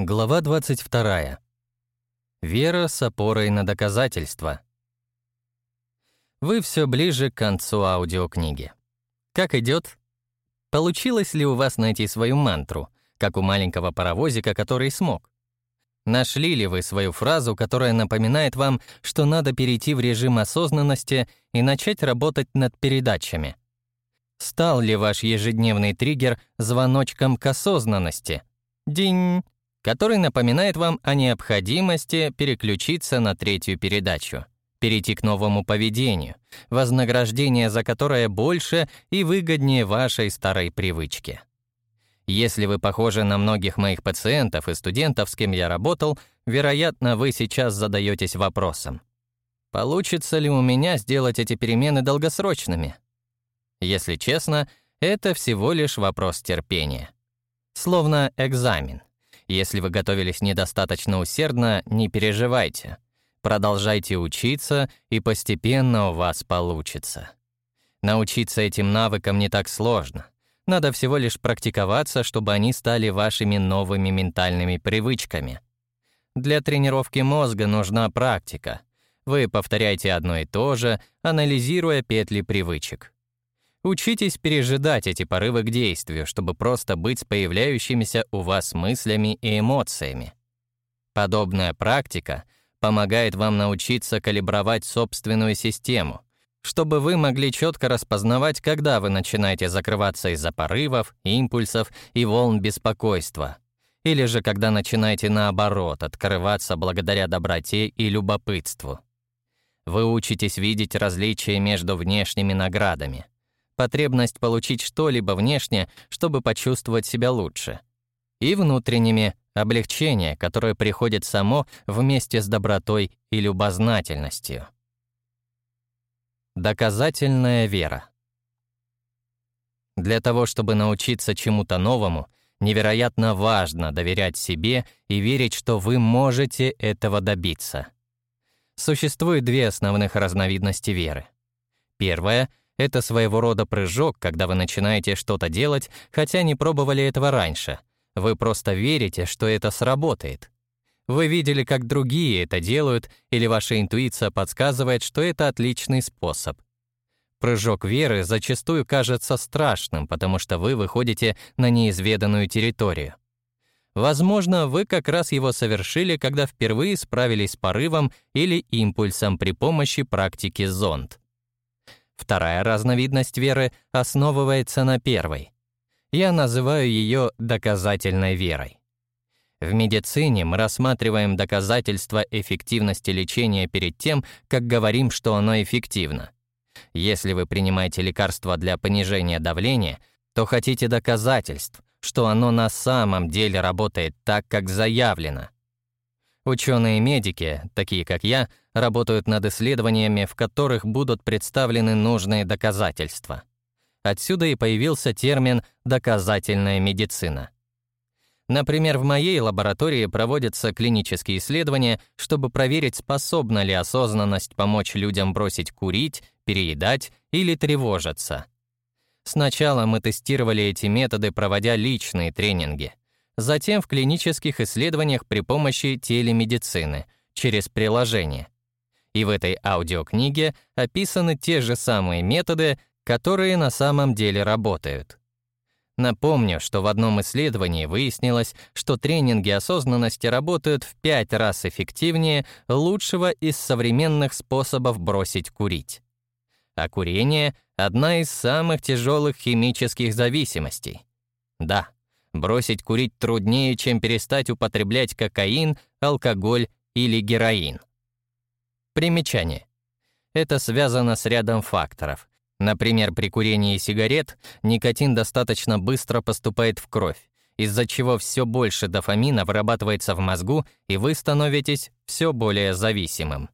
Глава 22. Вера с опорой на доказательства. Вы все ближе к концу аудиокниги. Как идет? Получилось ли у вас найти свою мантру, как у маленького паровозика, который смог? Нашли ли вы свою фразу, которая напоминает вам, что надо перейти в режим осознанности и начать работать над передачами? Стал ли ваш ежедневный триггер звоночком к осознанности? Динь! Который напоминает вам о необходимости переключиться на третью передачу, перейти к новому поведению, вознаграждение за которое больше и выгоднее вашей старой привычки. Если вы похожи на многих моих пациентов и студентов, с кем я работал, вероятно, вы сейчас задаетесь вопросом. Получится ли у меня сделать эти перемены долгосрочными? Если честно, это всего лишь вопрос терпения. Словно экзамен. Если вы готовились недостаточно усердно, не переживайте. Продолжайте учиться, и постепенно у вас получится. Научиться этим навыкам не так сложно. Надо всего лишь практиковаться, чтобы они стали вашими новыми ментальными привычками. Для тренировки мозга нужна практика. Вы повторяйте одно и то же, анализируя петли привычек. Учитесь пережидать эти порывы к действию, чтобы просто быть с появляющимися у вас мыслями и эмоциями. Подобная практика помогает вам научиться калибровать собственную систему, чтобы вы могли четко распознавать, когда вы начинаете закрываться из-за порывов, импульсов и волн беспокойства, или же когда начинаете наоборот открываться благодаря доброте и любопытству. Вы учитесь видеть различия между внешними наградами — потребность получить что-либо внешне, чтобы почувствовать себя лучше. И внутренними — облегчение, которое приходит само вместе с добротой и любознательностью. Доказательная вера. Для того, чтобы научиться чему-то новому, невероятно важно доверять себе и верить, что вы можете этого добиться. Существует две основных разновидности веры. Первая — это своего рода прыжок, когда вы начинаете что-то делать, хотя не пробовали этого раньше. Вы просто верите, что это сработает. Вы видели, как другие это делают, или ваша интуиция подсказывает, что это отличный способ. Прыжок веры зачастую кажется страшным, потому что вы выходите на неизведанную территорию. Возможно, вы как раз его совершили, когда впервые справились с порывом или импульсом при помощи практики зонд. Вторая разновидность веры основывается на первой. Я называю ее доказательной верой. В медицине мы рассматриваем доказательства эффективности лечения перед тем, как говорим, что оно эффективно. Если вы принимаете лекарство для понижения давления, то хотите доказательств, что оно на самом деле работает так, как заявлено. Ученые-медики, такие как я, работают над исследованиями, в которых будут представлены нужные доказательства. Отсюда и появился термин «доказательная медицина». Например, в моей лаборатории проводятся клинические исследования, чтобы проверить, способна ли осознанность помочь людям бросить курить, переедать или тревожиться. Сначала мы тестировали эти методы, проводя личные тренинги — затем в клинических исследованиях при помощи телемедицины, через приложение. И в этой аудиокниге описаны те же самые методы, которые на самом деле работают. Напомню, что в одном исследовании выяснилось, что тренинги осознанности работают в пять раз эффективнее лучшего из современных способов бросить курить. А курение — одна из самых тяжелых химических зависимостей. Да, Бросить курить труднее, чем перестать употреблять кокаин, алкоголь или героин. Примечание. Это связано с рядом факторов. Например, при курении сигарет никотин достаточно быстро поступает в кровь, из-за чего все больше дофамина вырабатывается в мозгу, и вы становитесь все более зависимым.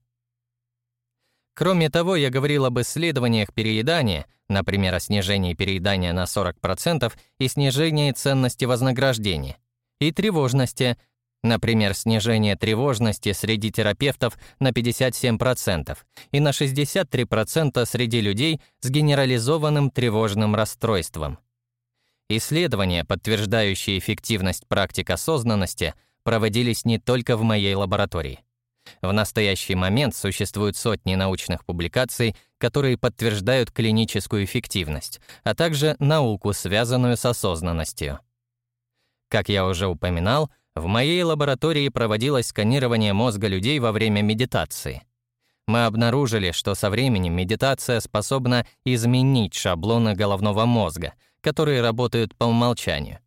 Кроме того, я говорил об исследованиях переедания, например, о снижении переедания на 40% и снижении ценности вознаграждения, и тревожности, например, снижение тревожности среди терапевтов на 57% и на 63% среди людей с генерализованным тревожным расстройством. Исследования, подтверждающие эффективность практик осознанности, проводились не только в моей лаборатории. В настоящий момент существуют сотни научных публикаций, которые подтверждают клиническую эффективность, а также науку, связанную с осознанностью. Как я уже упоминал, в моей лаборатории проводилось сканирование мозга людей во время медитации. Мы обнаружили, что со временем медитация способна изменить шаблоны головного мозга, которые работают по умолчанию.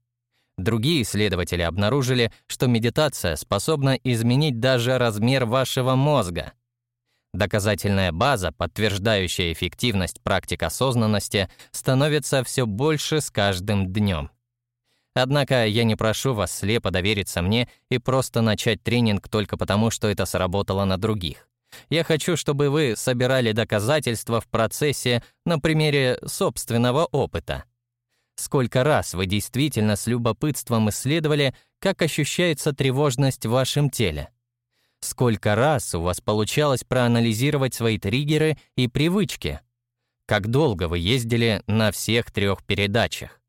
Другие исследователи обнаружили, что медитация способна изменить даже размер вашего мозга. Доказательная база, подтверждающая эффективность практик осознанности, становится все больше с каждым днем. Однако я не прошу вас слепо довериться мне и просто начать тренинг только потому, что это сработало на других. Я хочу, чтобы вы собирали доказательства в процессе на примере собственного опыта. Сколько раз вы действительно с любопытством исследовали, как ощущается тревожность в вашем теле? Сколько раз у вас получалось проанализировать свои триггеры и привычки? Как долго вы ездили на всех трех передачах?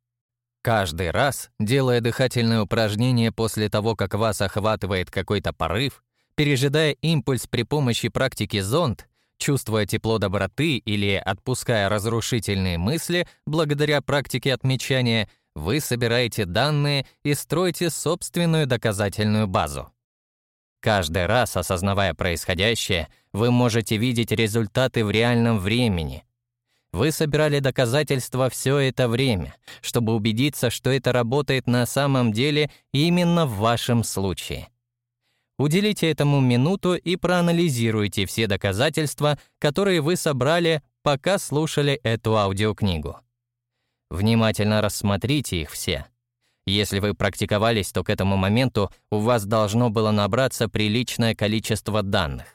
Каждый раз, делая дыхательное упражнение после того, как вас охватывает какой-то порыв, пережидая импульс при помощи практики зонд, Чувствуя тепло доброты или отпуская разрушительные мысли благодаря практике отмечания, вы собираете данные и строите собственную доказательную базу. Каждый раз, осознавая происходящее, вы можете видеть результаты в реальном времени. Вы собирали доказательства все это время, чтобы убедиться, что это работает на самом деле именно в вашем случае. Уделите этому минуту и проанализируйте все доказательства, которые вы собрали, пока слушали эту аудиокнигу. Внимательно рассмотрите их все. Если вы практиковались, то к этому моменту у вас должно было набраться приличное количество данных.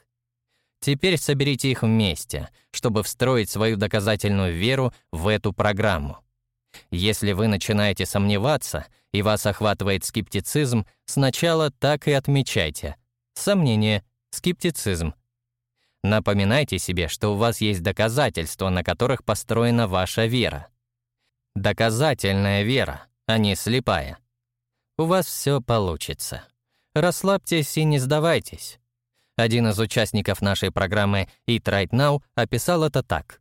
Теперь соберите их вместе, чтобы встроить свою доказательную веру в эту программу. Если вы начинаете сомневаться и вас охватывает скептицизм, сначала так и отмечайте. Сомнение, скептицизм. Напоминайте себе, что у вас есть доказательства, на которых построена ваша вера. Доказательная вера, а не слепая. У вас все получится. Расслабьтесь и не сдавайтесь. Один из участников нашей программы Eat Right Now описал это так.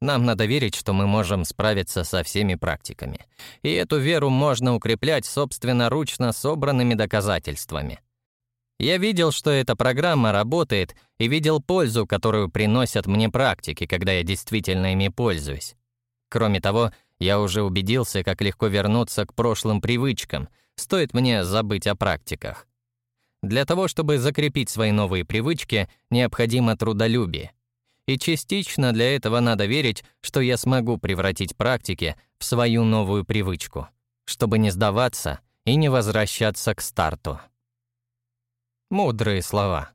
Нам надо верить, что мы можем справиться со всеми практиками. И эту веру можно укреплять собственноручно собранными доказательствами. Я видел, что эта программа работает, и видел пользу, которую приносят мне практики, когда я действительно ими пользуюсь. Кроме того, я уже убедился, как легко вернуться к прошлым привычкам, стоит мне забыть о практиках. Для того, чтобы закрепить свои новые привычки, необходимо трудолюбие. И частично для этого надо верить, что я смогу превратить практики в свою новую привычку, чтобы не сдаваться и не возвращаться к старту. Мудрые слова.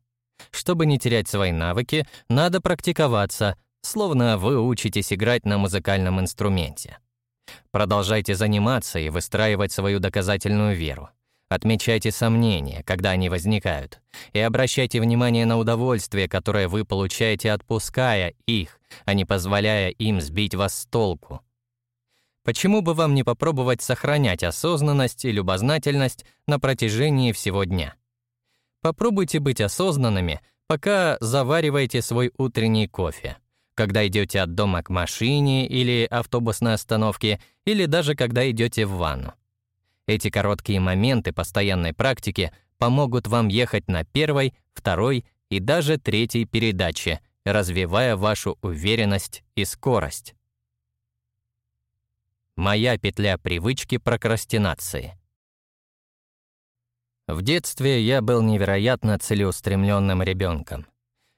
Чтобы не терять свои навыки, надо практиковаться, словно вы учитесь играть на музыкальном инструменте. Продолжайте заниматься и выстраивать свою доказательную веру. Отмечайте сомнения, когда они возникают, и обращайте внимание на удовольствие, которое вы получаете, отпуская их, а не позволяя им сбить вас с толку. Почему бы вам не попробовать сохранять осознанность и любознательность на протяжении всего дня? Попробуйте быть осознанными, пока завариваете свой утренний кофе, когда идете от дома к машине или автобусной остановке, или даже когда идете в ванну. Эти короткие моменты постоянной практики помогут вам ехать на первой, второй и даже третьей передаче, развивая вашу уверенность и скорость. Моя петля привычки прокрастинации. В детстве я был невероятно целеустремленным ребенком.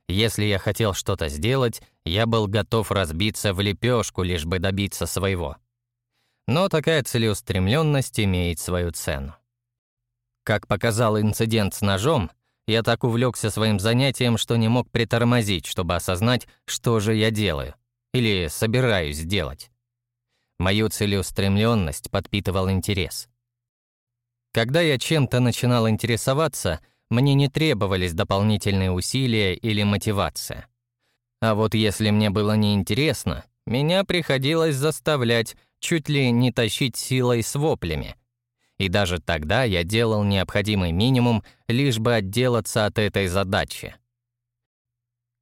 Если я хотел что-то сделать, я был готов разбиться в лепешку, лишь бы добиться своего. Но такая целеустремленность имеет свою цену. Как показал инцидент с ножом, я так увлекся своим занятием, что не мог притормозить, чтобы осознать, что же я делаю или собираюсь делать. Мою целеустремленность подпитывал интерес. Когда я чем-то начинал интересоваться, мне не требовались дополнительные усилия или мотивация. А вот если мне было неинтересно, меня приходилось заставлять, чуть ли не тащить силой с воплями. И даже тогда я делал необходимый минимум, лишь бы отделаться от этой задачи.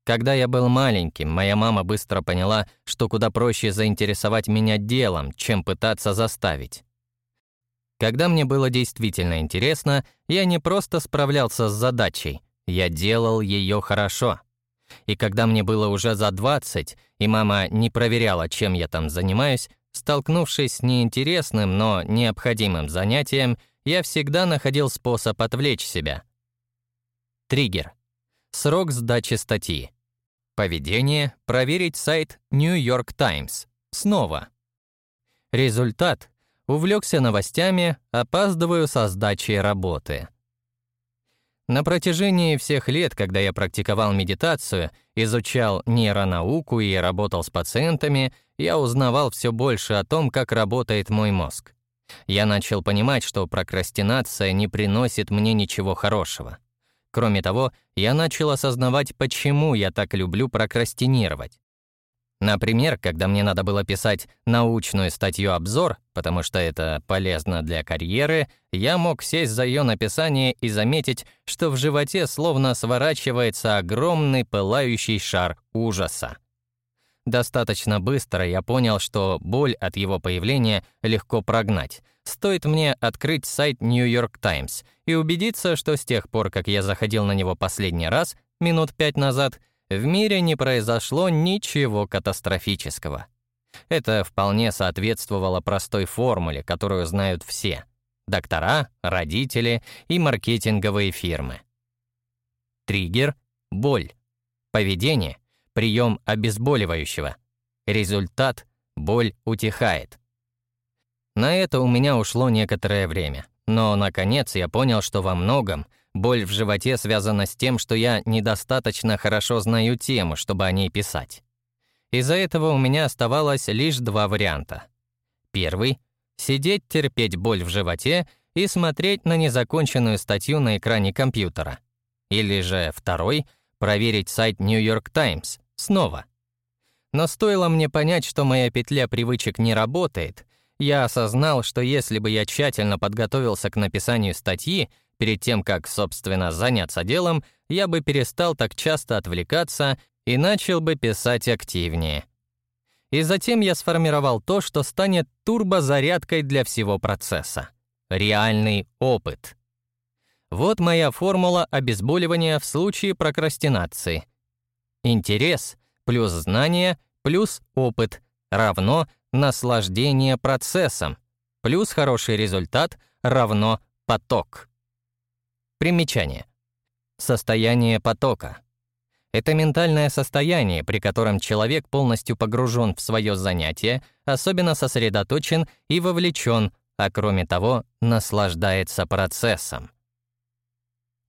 Когда я был маленьким, моя мама быстро поняла, что куда проще заинтересовать меня делом, чем пытаться заставить. Когда мне было действительно интересно, я не просто справлялся с задачей, я делал ее хорошо. И когда мне было уже за 20, и мама не проверяла, чем я там занимаюсь, столкнувшись с неинтересным, но необходимым занятием, я всегда находил способ отвлечь себя. Триггер. Срок сдачи статьи. Поведение — проверить сайт New York Times. Снова. Результат — увлекся новостями, опаздываю со сдачей работы. На протяжении всех лет, когда я практиковал медитацию, изучал нейронауку и работал с пациентами, я узнавал все больше о том, как работает мой мозг. Я начал понимать, что прокрастинация не приносит мне ничего хорошего. Кроме того, я начал осознавать, почему я так люблю прокрастинировать. Например, когда мне надо было писать научную статью-обзор, потому что это полезно для карьеры, я мог сесть за ее написание и заметить, что в животе словно сворачивается огромный пылающий шар ужаса. Достаточно быстро я понял, что боль от его появления легко прогнать. Стоит мне открыть сайт New York Times и убедиться, что с тех пор, как я заходил на него последний раз, минут пять назад, в мире не произошло ничего катастрофического. Это вполне соответствовало простой формуле, которую знают все — доктора, родители и маркетинговые фирмы. Триггер — боль. Поведение прием обезболивающего. Результат — боль утихает. На это у меня ушло некоторое время, но, наконец, я понял, что во многом боль в животе связана с тем, что я недостаточно хорошо знаю тему, чтобы о ней писать. Из-за этого у меня оставалось лишь два варианта. Первый — сидеть, терпеть боль в животе и смотреть на незаконченную статью на экране компьютера. Или же второй — проверить сайт New York Times, Снова. Но стоило мне понять, что моя петля привычек не работает, я осознал, что если бы я тщательно подготовился к написанию статьи, перед тем, как, собственно, заняться делом, я бы перестал так часто отвлекаться и начал бы писать активнее. И затем я сформировал то, что станет турбозарядкой для всего процесса. Реальный опыт. Вот моя формула обезболивания в случае прокрастинации — Интерес плюс знание плюс опыт равно наслаждение процессом плюс хороший результат равно поток. Примечание. Состояние потока. Это ментальное состояние, при котором человек полностью погружен в свое занятие, особенно сосредоточен и вовлечен, а кроме того, наслаждается процессом.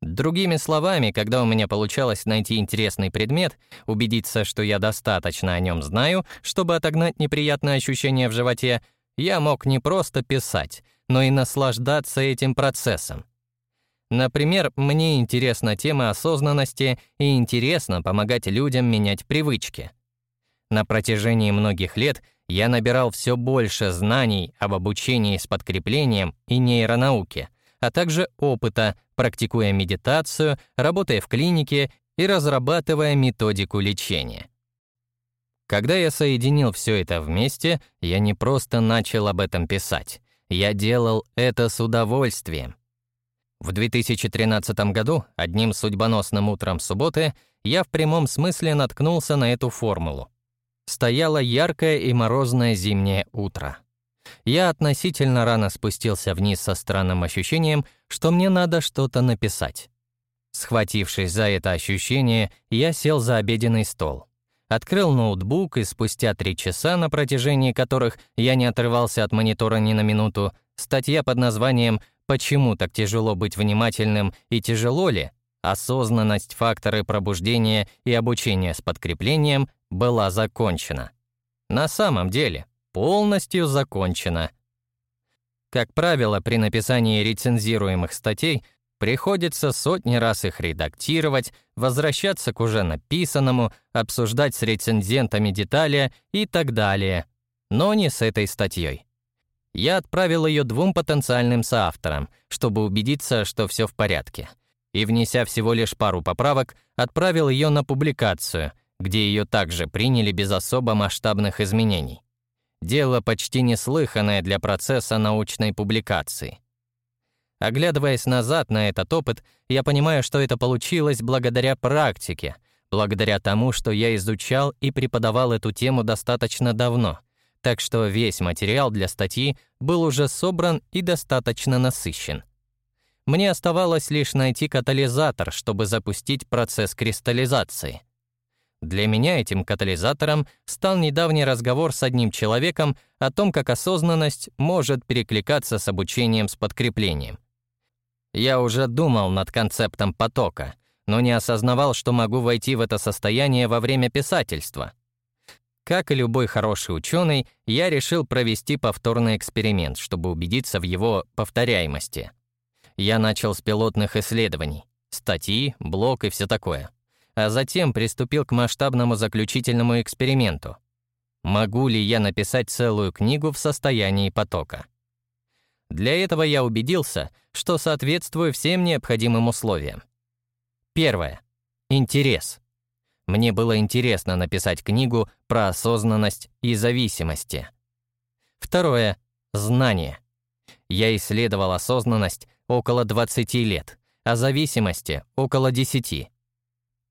Другими словами, когда у меня получалось найти интересный предмет, убедиться, что я достаточно о нем знаю, чтобы отогнать неприятное ощущение в животе, я мог не просто писать, но и наслаждаться этим процессом. Например, мне интересна тема осознанности и интересно помогать людям менять привычки. На протяжении многих лет я набирал все больше знаний об обучении с подкреплением и нейронауке, а также опыта, практикуя медитацию, работая в клинике и разрабатывая методику лечения. Когда я соединил все это вместе, я не просто начал об этом писать. Я делал это с удовольствием. В 2013 году, одним судьбоносным утром субботы, я в прямом смысле наткнулся на эту формулу. Стояло яркое и морозное зимнее утро я относительно рано спустился вниз со странным ощущением, что мне надо что-то написать. Схватившись за это ощущение, я сел за обеденный стол. Открыл ноутбук, и спустя три часа, на протяжении которых я не отрывался от монитора ни на минуту, статья под названием «Почему так тяжело быть внимательным и тяжело ли?» осознанность, факторы пробуждения и обучения с подкреплением была закончена. На самом деле, полностью закончена. Как правило, при написании рецензируемых статей приходится сотни раз их редактировать, возвращаться к уже написанному, обсуждать с рецензентами детали и так далее. Но не с этой статьей. Я отправил ее двум потенциальным соавторам, чтобы убедиться, что все в порядке. И, внеся всего лишь пару поправок, отправил ее на публикацию, где ее также приняли без особо масштабных изменений. Дело почти неслыханное для процесса научной публикации. Оглядываясь назад на этот опыт, я понимаю, что это получилось благодаря практике, благодаря тому, что я изучал и преподавал эту тему достаточно давно, так что весь материал для статьи был уже собран и достаточно насыщен. Мне оставалось лишь найти катализатор, чтобы запустить процесс кристаллизации — для меня этим катализатором стал недавний разговор с одним человеком о том, как осознанность может перекликаться с обучением с подкреплением. Я уже думал над концептом потока, но не осознавал, что могу войти в это состояние во время писательства. Как и любой хороший ученый, я решил провести повторный эксперимент, чтобы убедиться в его повторяемости. Я начал с пилотных исследований, статьи, блог и все такое а затем приступил к масштабному заключительному эксперименту. Могу ли я написать целую книгу в состоянии потока? Для этого я убедился, что соответствую всем необходимым условиям. Первое. Интерес. Мне было интересно написать книгу про осознанность и зависимости. Второе. Знание. Я исследовал осознанность около 20 лет, а зависимости — около 10.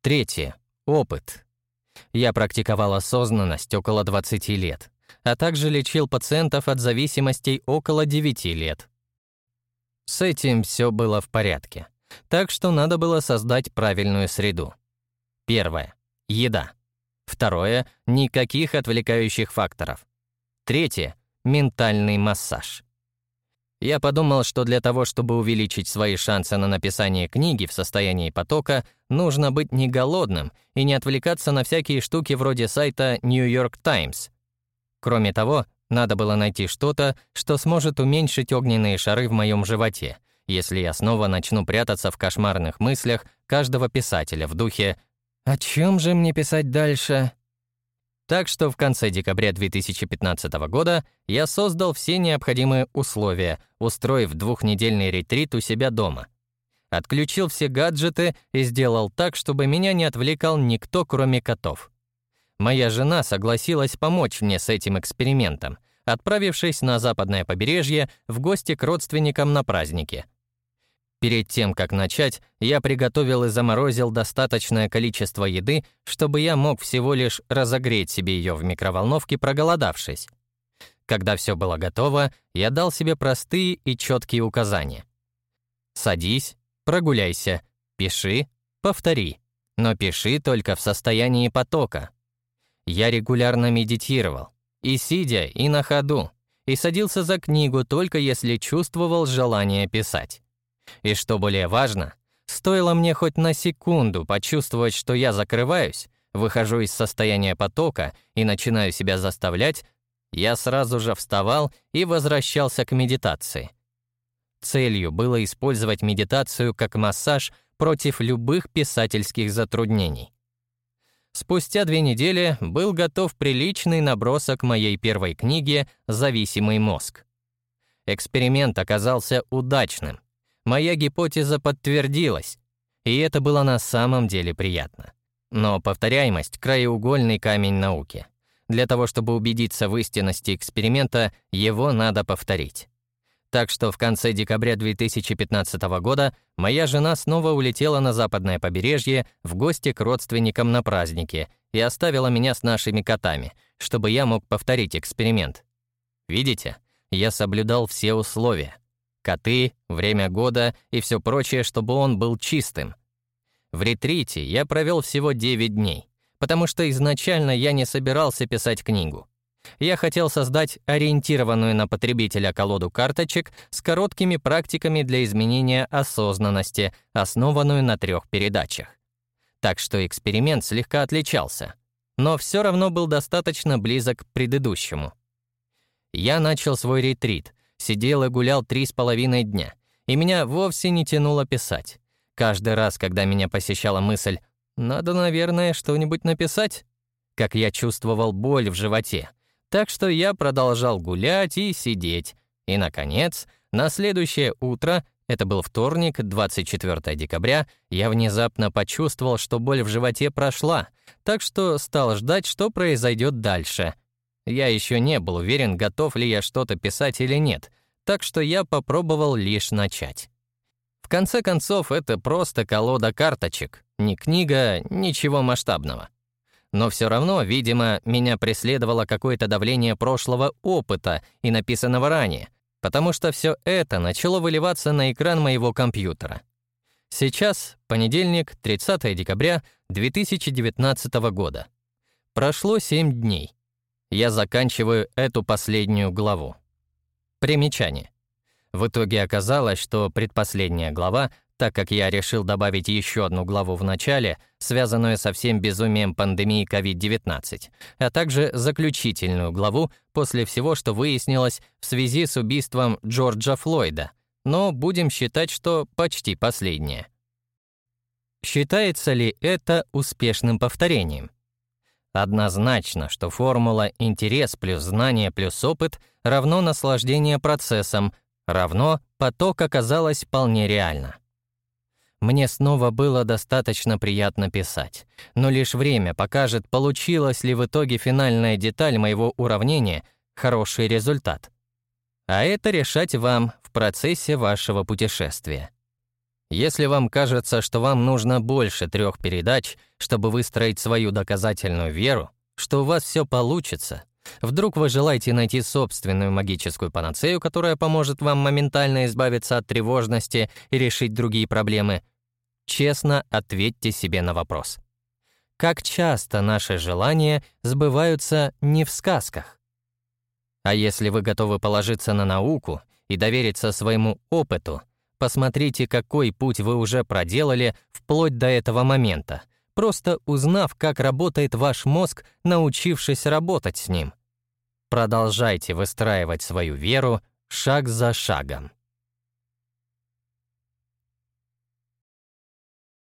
Третье. Опыт. Я практиковал осознанность около 20 лет, а также лечил пациентов от зависимостей около 9 лет. С этим все было в порядке, так что надо было создать правильную среду. Первое. Еда. Второе. Никаких отвлекающих факторов. Третье. Ментальный массаж. Я подумал, что для того, чтобы увеличить свои шансы на написание книги в состоянии потока, нужно быть не голодным и не отвлекаться на всякие штуки вроде сайта New York Times. Кроме того, надо было найти что-то, что сможет уменьшить огненные шары в моем животе, если я снова начну прятаться в кошмарных мыслях каждого писателя в духе «О чем же мне писать дальше?» Так что в конце декабря 2015 года я создал все необходимые условия, устроив двухнедельный ретрит у себя дома. Отключил все гаджеты и сделал так, чтобы меня не отвлекал никто, кроме котов. Моя жена согласилась помочь мне с этим экспериментом, отправившись на западное побережье в гости к родственникам на празднике — Перед тем, как начать, я приготовил и заморозил достаточное количество еды, чтобы я мог всего лишь разогреть себе ее в микроволновке, проголодавшись. Когда все было готово, я дал себе простые и четкие указания. Садись, прогуляйся, пиши, повтори, но пиши только в состоянии потока. Я регулярно медитировал, и сидя, и на ходу, и садился за книгу только если чувствовал желание писать. И что более важно, стоило мне хоть на секунду почувствовать, что я закрываюсь, выхожу из состояния потока и начинаю себя заставлять, я сразу же вставал и возвращался к медитации. Целью было использовать медитацию как массаж против любых писательских затруднений. Спустя две недели был готов приличный набросок моей первой книги «Зависимый мозг». Эксперимент оказался удачным моя гипотеза подтвердилась, и это было на самом деле приятно. Но повторяемость — краеугольный камень науки. Для того, чтобы убедиться в истинности эксперимента, его надо повторить. Так что в конце декабря 2015 года моя жена снова улетела на западное побережье в гости к родственникам на празднике и оставила меня с нашими котами, чтобы я мог повторить эксперимент. Видите, я соблюдал все условия коты, время года и все прочее, чтобы он был чистым. В ретрите я провел всего 9 дней, потому что изначально я не собирался писать книгу. Я хотел создать ориентированную на потребителя колоду карточек с короткими практиками для изменения осознанности, основанную на трех передачах. Так что эксперимент слегка отличался, но все равно был достаточно близок к предыдущему. Я начал свой ретрит — Сидел и гулял три с половиной дня, и меня вовсе не тянуло писать. Каждый раз, когда меня посещала мысль «надо, наверное, что-нибудь написать», как я чувствовал боль в животе. Так что я продолжал гулять и сидеть. И, наконец, на следующее утро, это был вторник, 24 декабря, я внезапно почувствовал, что боль в животе прошла, так что стал ждать, что произойдет дальше. Я еще не был уверен, готов ли я что-то писать или нет, так что я попробовал лишь начать. В конце концов, это просто колода карточек, ни книга, ничего масштабного. Но все равно, видимо, меня преследовало какое-то давление прошлого опыта и написанного ранее, потому что все это начало выливаться на экран моего компьютера. Сейчас понедельник, 30 декабря 2019 года. Прошло 7 дней. Я заканчиваю эту последнюю главу. Примечание. В итоге оказалось, что предпоследняя глава так как я решил добавить еще одну главу в начале, связанную со всем безумием пандемии COVID-19, а также заключительную главу после всего, что выяснилось в связи с убийством Джорджа Флойда, но будем считать, что почти последняя. Считается ли это успешным повторением? Однозначно, что формула «интерес плюс знание плюс опыт» равно наслаждение процессом, равно поток оказалось вполне реально. Мне снова было достаточно приятно писать, но лишь время покажет, получилась ли в итоге финальная деталь моего уравнения хороший результат. А это решать вам в процессе вашего путешествия. Если вам кажется, что вам нужно больше трех передач, чтобы выстроить свою доказательную веру, что у вас все получится, вдруг вы желаете найти собственную магическую панацею, которая поможет вам моментально избавиться от тревожности и решить другие проблемы — Честно ответьте себе на вопрос. Как часто наши желания сбываются не в сказках? А если вы готовы положиться на науку и довериться своему опыту, посмотрите, какой путь вы уже проделали вплоть до этого момента, просто узнав, как работает ваш мозг, научившись работать с ним. Продолжайте выстраивать свою веру шаг за шагом.